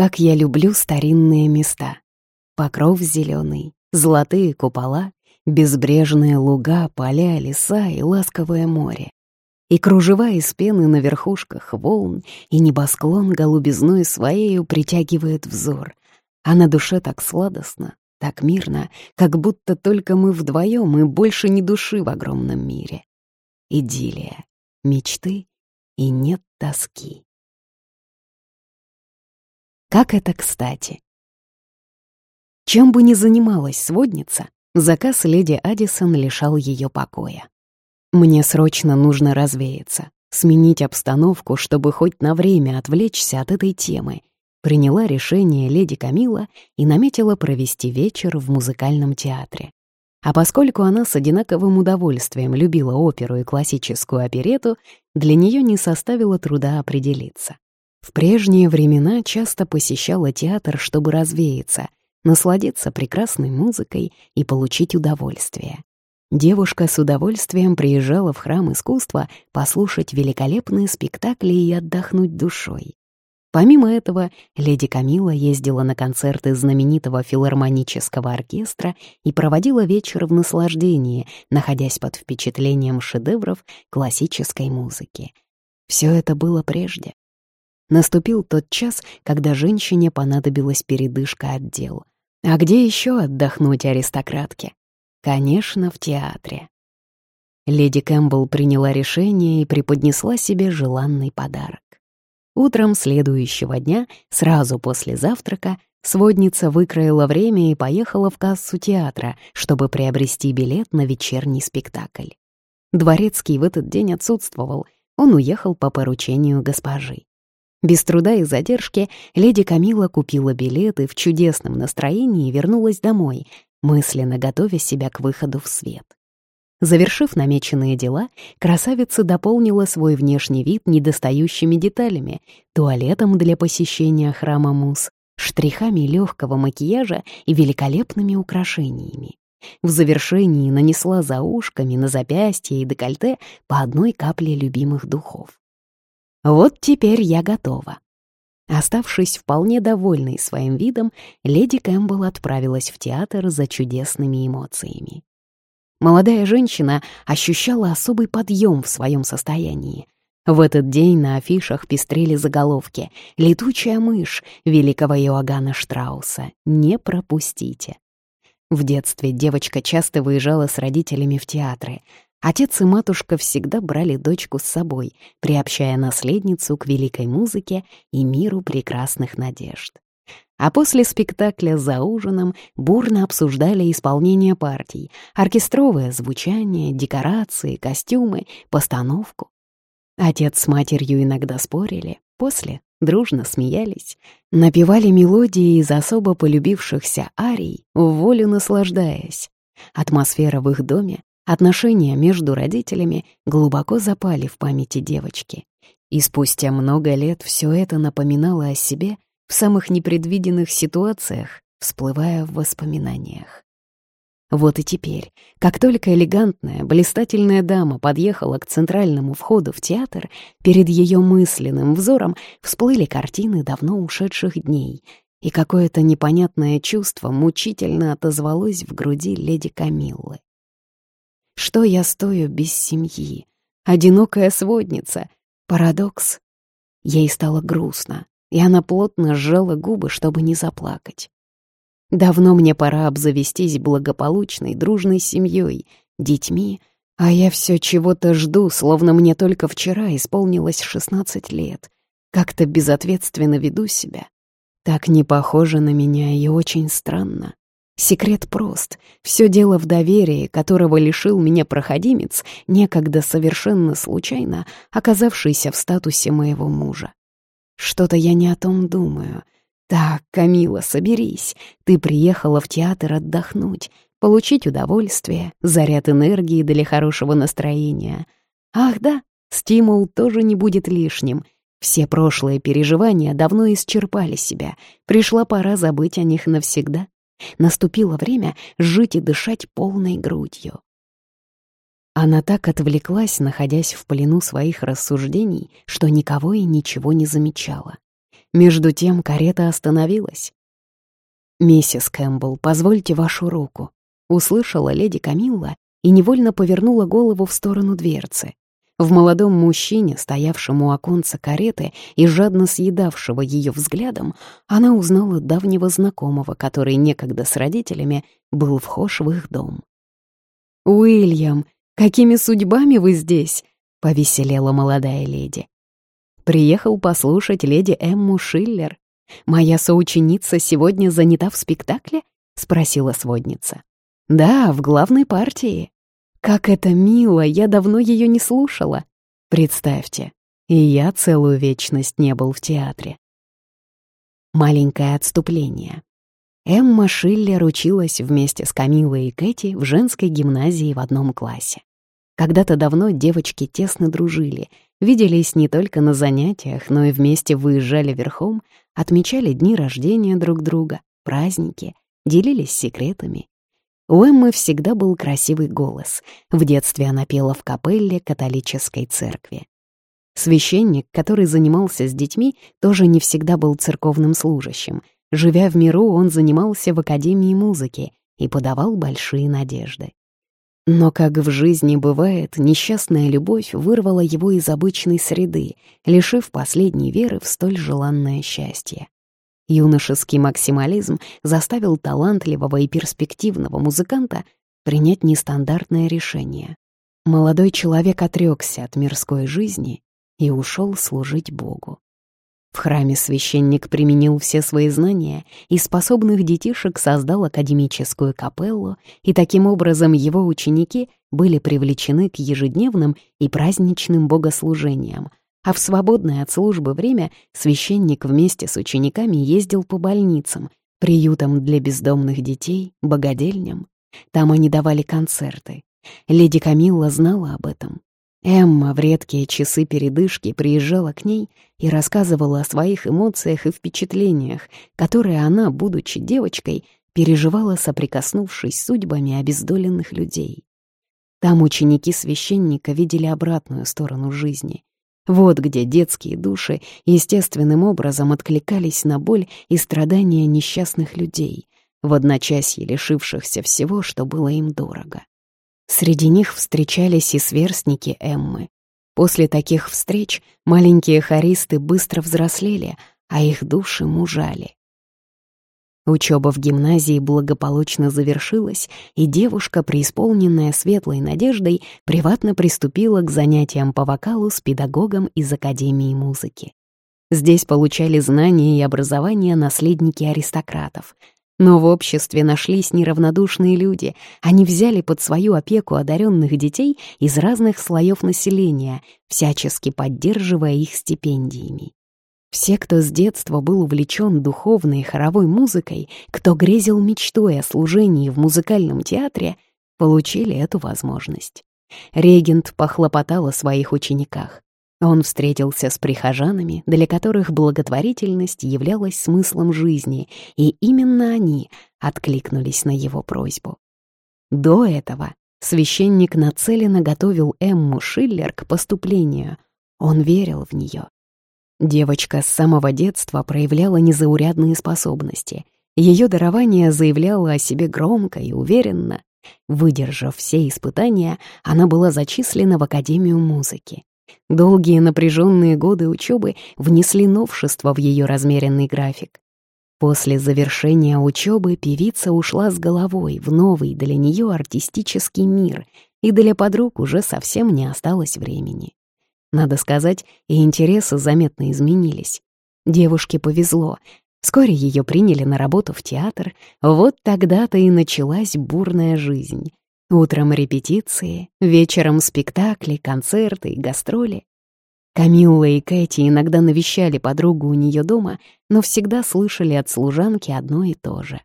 Как я люблю старинные места. Покров зеленый, золотые купола, безбрежные луга, поля, леса и ласковое море. И кружева из пены на верхушках волн, и небосклон голубизной своею притягивает взор. А на душе так сладостно, так мирно, как будто только мы вдвоем и больше ни души в огромном мире. Идиллия, мечты и нет тоски. Как это кстати. Чем бы ни занималась сводница, заказ леди Адисон лишал ее покоя. Мне срочно нужно развеяться, сменить обстановку, чтобы хоть на время отвлечься от этой темы. Приняла решение леди Камила и наметила провести вечер в музыкальном театре. А поскольку она с одинаковым удовольствием любила оперу и классическую оперету, для нее не составило труда определиться. В прежние времена часто посещала театр, чтобы развеяться, насладиться прекрасной музыкой и получить удовольствие. Девушка с удовольствием приезжала в храм искусства послушать великолепные спектакли и отдохнуть душой. Помимо этого, леди Камила ездила на концерты знаменитого филармонического оркестра и проводила вечер в наслаждении, находясь под впечатлением шедевров классической музыки. Все это было прежде. Наступил тот час, когда женщине понадобилась передышка от дел. А где еще отдохнуть аристократке? Конечно, в театре. Леди Кэмпбелл приняла решение и преподнесла себе желанный подарок. Утром следующего дня, сразу после завтрака, сводница выкроила время и поехала в кассу театра, чтобы приобрести билет на вечерний спектакль. Дворецкий в этот день отсутствовал, он уехал по поручению госпожи. Без труда и задержки леди Камила купила билет и в чудесном настроении вернулась домой, мысленно готовя себя к выходу в свет. Завершив намеченные дела, красавица дополнила свой внешний вид недостающими деталями, туалетом для посещения храма Мус, штрихами легкого макияжа и великолепными украшениями. В завершении нанесла за ушками, на запястье и декольте по одной капле любимых духов. Вот теперь я готова. Оставшись вполне довольной своим видом, леди Кэмпбелл отправилась в театр за чудесными эмоциями. Молодая женщина ощущала особый подъем в своем состоянии. В этот день на афишах пестрели заголовки «Летучая мышь» великого Иоганна Штрауса. Не пропустите. В детстве девочка часто выезжала с родителями в театры, Отец и матушка всегда брали дочку с собой, приобщая наследницу к великой музыке и миру прекрасных надежд. А после спектакля за ужином бурно обсуждали исполнение партий, оркестровое звучание, декорации, костюмы, постановку. Отец с матерью иногда спорили, после дружно смеялись, напевали мелодии из особо полюбившихся арий, в волю наслаждаясь. Атмосфера в их доме Отношения между родителями глубоко запали в памяти девочки. И спустя много лет все это напоминало о себе в самых непредвиденных ситуациях, всплывая в воспоминаниях. Вот и теперь, как только элегантная, блистательная дама подъехала к центральному входу в театр, перед ее мысленным взором всплыли картины давно ушедших дней, и какое-то непонятное чувство мучительно отозвалось в груди леди Камиллы. Что я стою без семьи? Одинокая сводница. Парадокс. Ей стало грустно, и она плотно сжала губы, чтобы не заплакать. Давно мне пора обзавестись благополучной, дружной семьей, детьми, а я все чего-то жду, словно мне только вчера исполнилось шестнадцать лет. Как-то безответственно веду себя. Так не похоже на меня и очень странно. Секрет прост. Все дело в доверии, которого лишил меня проходимец, некогда совершенно случайно оказавшийся в статусе моего мужа. Что-то я не о том думаю. Так, Камила, соберись. Ты приехала в театр отдохнуть, получить удовольствие, заряд энергии для хорошего настроения. Ах да, стимул тоже не будет лишним. Все прошлые переживания давно исчерпали себя. Пришла пора забыть о них навсегда. Наступило время жить и дышать полной грудью. Она так отвлеклась, находясь в плену своих рассуждений, что никого и ничего не замечала. Между тем карета остановилась. «Миссис Кэмпбелл, позвольте вашу руку», — услышала леди Камилла и невольно повернула голову в сторону дверцы. В молодом мужчине, стоявшем у оконца кареты и жадно съедавшего ее взглядом, она узнала давнего знакомого, который некогда с родителями был вхож в их дом. «Уильям, какими судьбами вы здесь?» — повеселела молодая леди. «Приехал послушать леди Эмму Шиллер. Моя соученица сегодня занята в спектакле?» — спросила сводница. «Да, в главной партии». Как это мило, я давно ее не слушала. Представьте, и я целую вечность не был в театре. Маленькое отступление. Эмма Шиллер училась вместе с Камилой и Кэти в женской гимназии в одном классе. Когда-то давно девочки тесно дружили, виделись не только на занятиях, но и вместе выезжали верхом, отмечали дни рождения друг друга, праздники, делились секретами у Эммы всегда был красивый голос. В детстве она пела в капелле католической церкви. Священник, который занимался с детьми, тоже не всегда был церковным служащим. Живя в миру, он занимался в Академии музыки и подавал большие надежды. Но, как в жизни бывает, несчастная любовь вырвала его из обычной среды, лишив последней веры в столь желанное счастье. Юношеский максимализм заставил талантливого и перспективного музыканта принять нестандартное решение. Молодой человек отрекся от мирской жизни и ушел служить Богу. В храме священник применил все свои знания и способных детишек создал академическую капеллу, и таким образом его ученики были привлечены к ежедневным и праздничным богослужениям, а в свободное от службы время священник вместе с учениками ездил по больницам, приютам для бездомных детей, богадельням. Там они давали концерты. Леди Камилла знала об этом. Эмма в редкие часы передышки приезжала к ней и рассказывала о своих эмоциях и впечатлениях, которые она, будучи девочкой, переживала, соприкоснувшись судьбами обездоленных людей. Там ученики священника видели обратную сторону жизни, вот где детские души естественным образом откликались на боль и страдания несчастных людей, в одночасье лишившихся всего, что было им дорого. Среди них встречались и сверстники Эммы. После таких встреч маленькие хористы быстро взрослели, а их души мужали. Учеба в гимназии благополучно завершилась, и девушка, преисполненная светлой надеждой, приватно приступила к занятиям по вокалу с педагогом из Академии музыки. Здесь получали знания и образование наследники аристократов. Но в обществе нашлись неравнодушные люди. Они взяли под свою опеку одаренных детей из разных слоев населения, всячески поддерживая их стипендиями. Все, кто с детства был увлечен духовной и хоровой музыкой, кто грезил мечтой о служении в музыкальном театре, получили эту возможность. Регент похлопотал о своих учениках. Он встретился с прихожанами, для которых благотворительность являлась смыслом жизни, и именно они откликнулись на его просьбу. До этого священник нацеленно готовил Эмму Шиллер к поступлению. Он верил в нее, Девочка с самого детства проявляла незаурядные способности. Ее дарование заявляло о себе громко и уверенно. Выдержав все испытания, она была зачислена в Академию музыки. Долгие напряженные годы учебы внесли новшество в ее размеренный график. После завершения учебы певица ушла с головой в новый для нее артистический мир, и для подруг уже совсем не осталось времени. Надо сказать, и интересы заметно изменились. Девушке повезло. Вскоре ее приняли на работу в театр. Вот тогда-то и началась бурная жизнь. Утром репетиции, вечером спектакли, концерты и гастроли. Камилла и Кэти иногда навещали подругу у нее дома, но всегда слышали от служанки одно и то же.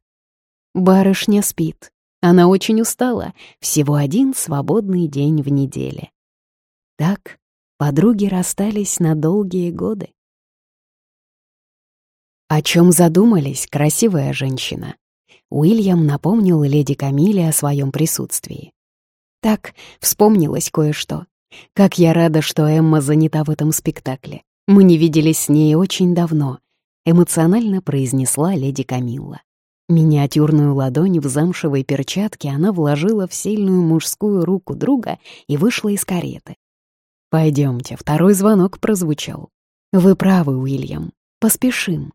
Барышня спит. Она очень устала. Всего один свободный день в неделе. Так Подруги расстались на долгие годы. О чем задумались, красивая женщина? Уильям напомнил леди Камиле о своем присутствии. Так, вспомнилось кое-что. Как я рада, что Эмма занята в этом спектакле. Мы не виделись с ней очень давно. эмоционально произнесла леди Камилла. Миниатюрную ладонь в замшевой перчатке она вложила в сильную мужскую руку друга и вышла из кареты. Пойдемте, второй звонок прозвучал. Вы правы, Уильям. Поспешим.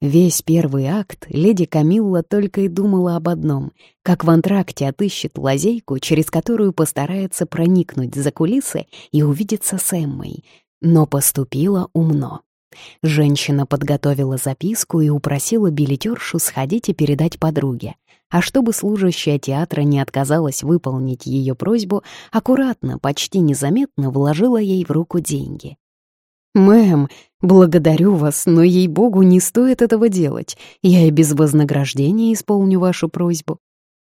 Весь первый акт леди Камилла только и думала об одном — как в антракте отыщет лазейку, через которую постарается проникнуть за кулисы и увидеться с Эммой. Но поступила умно. Женщина подготовила записку и упросила билетершу сходить и передать подруге. А чтобы служащая театра не отказалась выполнить ее просьбу, аккуратно, почти незаметно вложила ей в руку деньги. «Мэм, благодарю вас, но, ей-богу, не стоит этого делать. Я и без вознаграждения исполню вашу просьбу.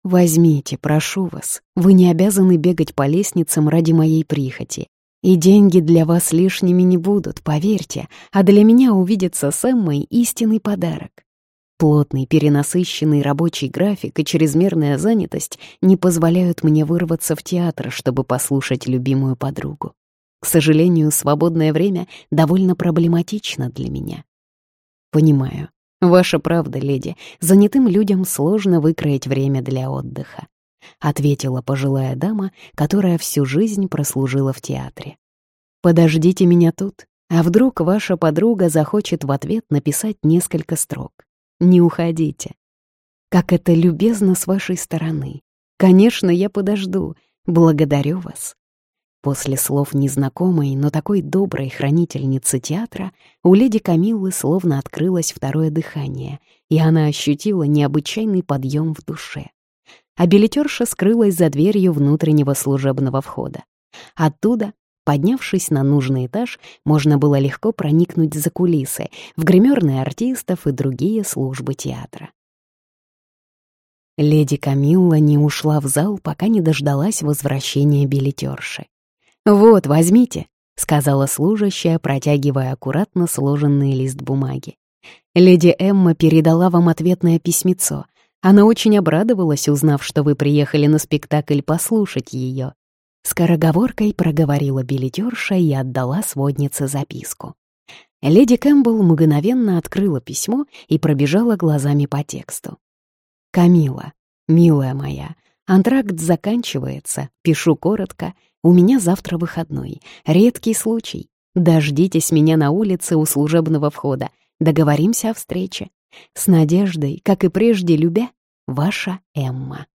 Возьмите, прошу вас. Вы не обязаны бегать по лестницам ради моей прихоти. И деньги для вас лишними не будут, поверьте, а для меня увидится с Эммой истинный подарок. Плотный, перенасыщенный рабочий график и чрезмерная занятость не позволяют мне вырваться в театр, чтобы послушать любимую подругу. К сожалению, свободное время довольно проблематично для меня. Понимаю. Ваша правда, леди, занятым людям сложно выкроить время для отдыха. — ответила пожилая дама, которая всю жизнь прослужила в театре. «Подождите меня тут, а вдруг ваша подруга захочет в ответ написать несколько строк. Не уходите. Как это любезно с вашей стороны. Конечно, я подожду. Благодарю вас». После слов незнакомой, но такой доброй хранительницы театра у леди Камиллы словно открылось второе дыхание, и она ощутила необычайный подъем в душе а билетерша скрылась за дверью внутреннего служебного входа. Оттуда, поднявшись на нужный этаж, можно было легко проникнуть за кулисы, в гримерные артистов и другие службы театра. Леди Камилла не ушла в зал, пока не дождалась возвращения билетерши. «Вот, возьмите», — сказала служащая, протягивая аккуратно сложенный лист бумаги. «Леди Эмма передала вам ответное письмецо. Она очень обрадовалась, узнав, что вы приехали на спектакль послушать ее. Скороговоркой проговорила билетерша и отдала своднице записку. Леди Кэмпбелл мгновенно открыла письмо и пробежала глазами по тексту. «Камила, милая моя, антракт заканчивается, пишу коротко, у меня завтра выходной, редкий случай. Дождитесь меня на улице у служебного входа, договоримся о встрече. С надеждой, как и прежде любя, Ваша Эмма.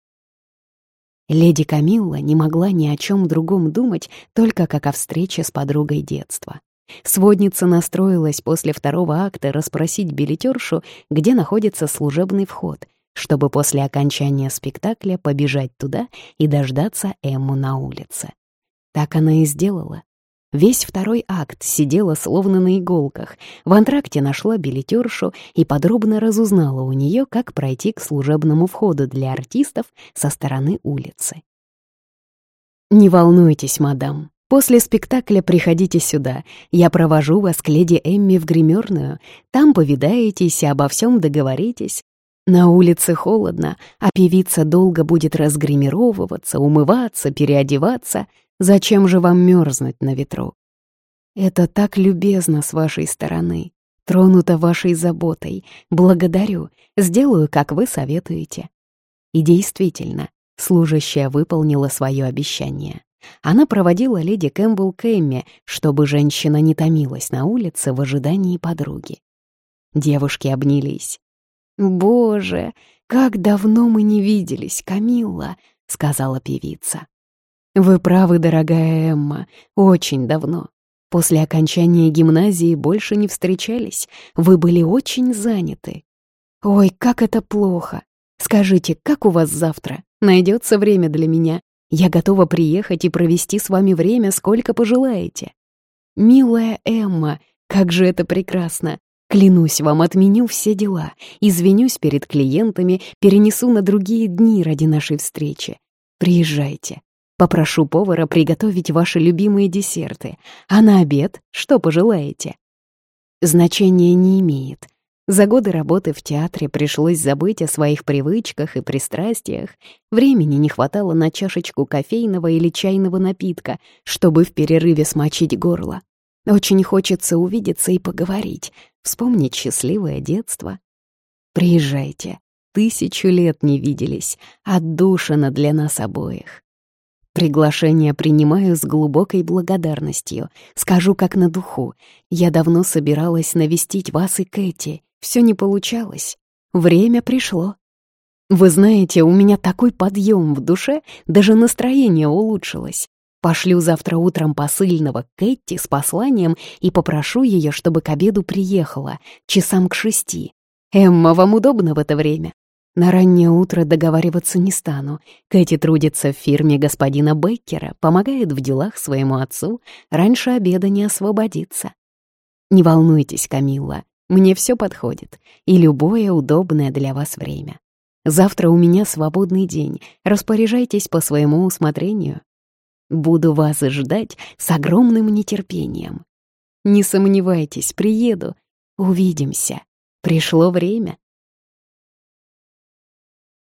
Леди Камилла не могла ни о чем другом думать, только как о встрече с подругой детства. Сводница настроилась после второго акта расспросить билетершу, где находится служебный вход, чтобы после окончания спектакля побежать туда и дождаться Эмму на улице. Так она и сделала. Весь второй акт сидела словно на иголках. В антракте нашла билетершу и подробно разузнала у нее, как пройти к служебному входу для артистов со стороны улицы. «Не волнуйтесь, мадам. После спектакля приходите сюда. Я провожу вас к леди Эмми в гримерную. Там повидаетесь и обо всем договоритесь. На улице холодно, а певица долго будет разгримировываться, умываться, переодеваться — Зачем же вам мерзнуть на ветру? Это так любезно с вашей стороны. Тронута вашей заботой. Благодарю. Сделаю, как вы советуете. И действительно, служащая выполнила свое обещание. Она проводила леди Кэмпбелл к Эмме, чтобы женщина не томилась на улице в ожидании подруги. Девушки обнялись. «Боже, как давно мы не виделись, Камилла!» — сказала певица. Вы правы, дорогая Эмма, очень давно. После окончания гимназии больше не встречались. Вы были очень заняты. Ой, как это плохо. Скажите, как у вас завтра? Найдется время для меня. Я готова приехать и провести с вами время, сколько пожелаете. Милая Эмма, как же это прекрасно. Клянусь вам, отменю все дела, извинюсь перед клиентами, перенесу на другие дни ради нашей встречи. Приезжайте, Попрошу повара приготовить ваши любимые десерты, а на обед что пожелаете? Значения не имеет. За годы работы в театре пришлось забыть о своих привычках и пристрастиях. Времени не хватало на чашечку кофейного или чайного напитка, чтобы в перерыве смочить горло. Очень хочется увидеться и поговорить. вспомнить счастливое детство. Приезжайте, тысячу лет не виделись, отдушина для нас обоих. Приглашение принимаю с глубокой благодарностью. Скажу как на духу. Я давно собиралась навестить вас и Кэти. Все не получалось. Время пришло. Вы знаете, у меня такой подъем в душе, даже настроение улучшилось. Пошлю завтра утром посыльного Кэти с посланием и попрошу ее, чтобы к обеду приехала, часам к шести. Эмма, вам удобно в это время? На раннее утро договариваться не стану. Кэти трудится в фирме господина Беккера, помогает в делах своему отцу, раньше обеда не освободится. Не волнуйтесь, Камилла, мне все подходит, и любое удобное для вас время. Завтра у меня свободный день, распоряжайтесь по своему усмотрению. Буду вас ждать с огромным нетерпением. Не сомневайтесь, приеду. Увидимся. Пришло время.